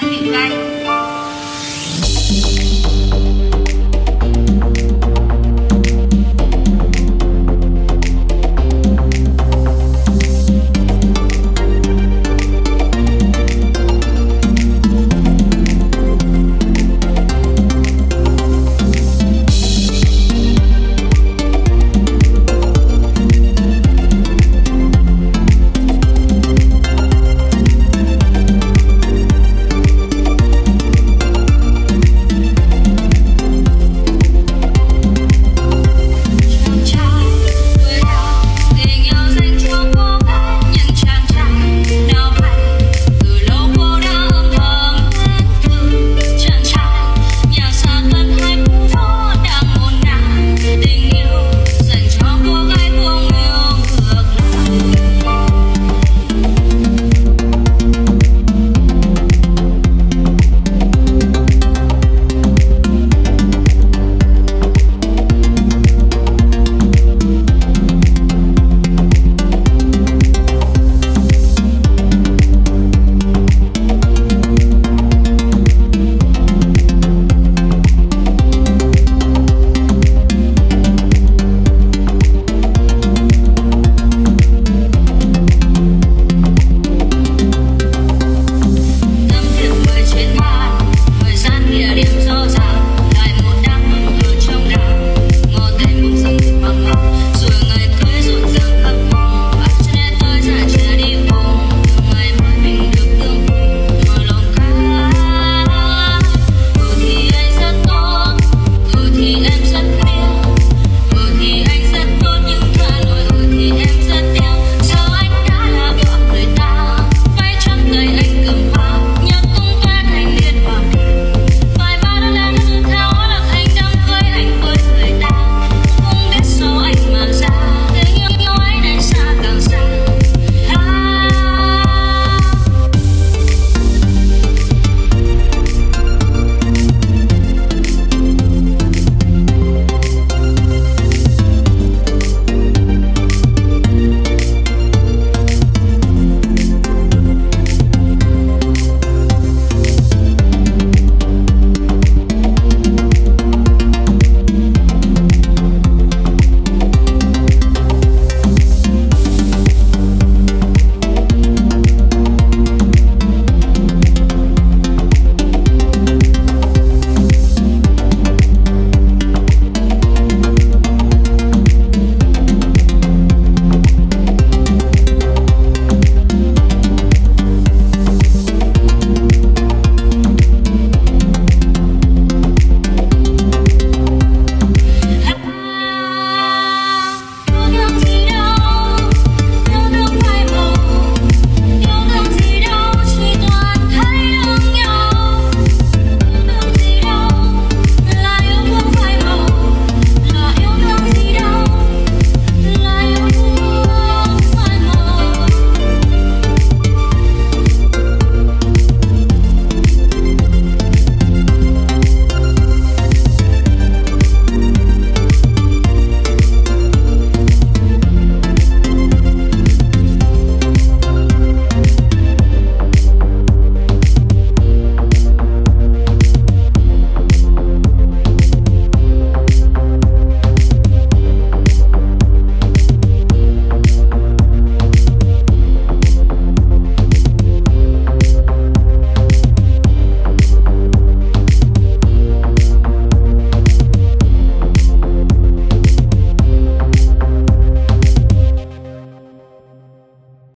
Anh.